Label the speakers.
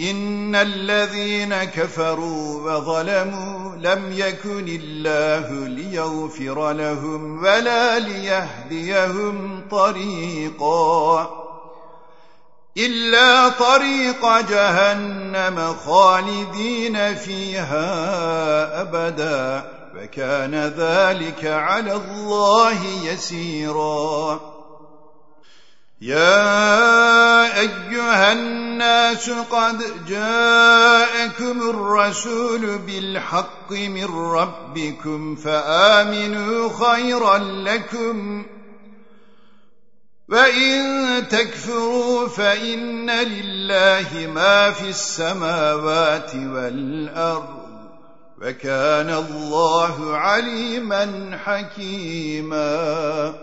Speaker 1: إن الذين كفروا وظلموا لم يكن الله ليغفر لهم ولا ليهديهم طريقا إلا طريق جهنم خالدين فيها أبدا فكان ذلك على الله يسيراً. يا أيها الناس قد جاءكم الرسول بالحق من ربكم فآمنوا خيرا لكم وإن تكفروا فإن لله ما في السماوات والأرض وكان الله عليما حكيما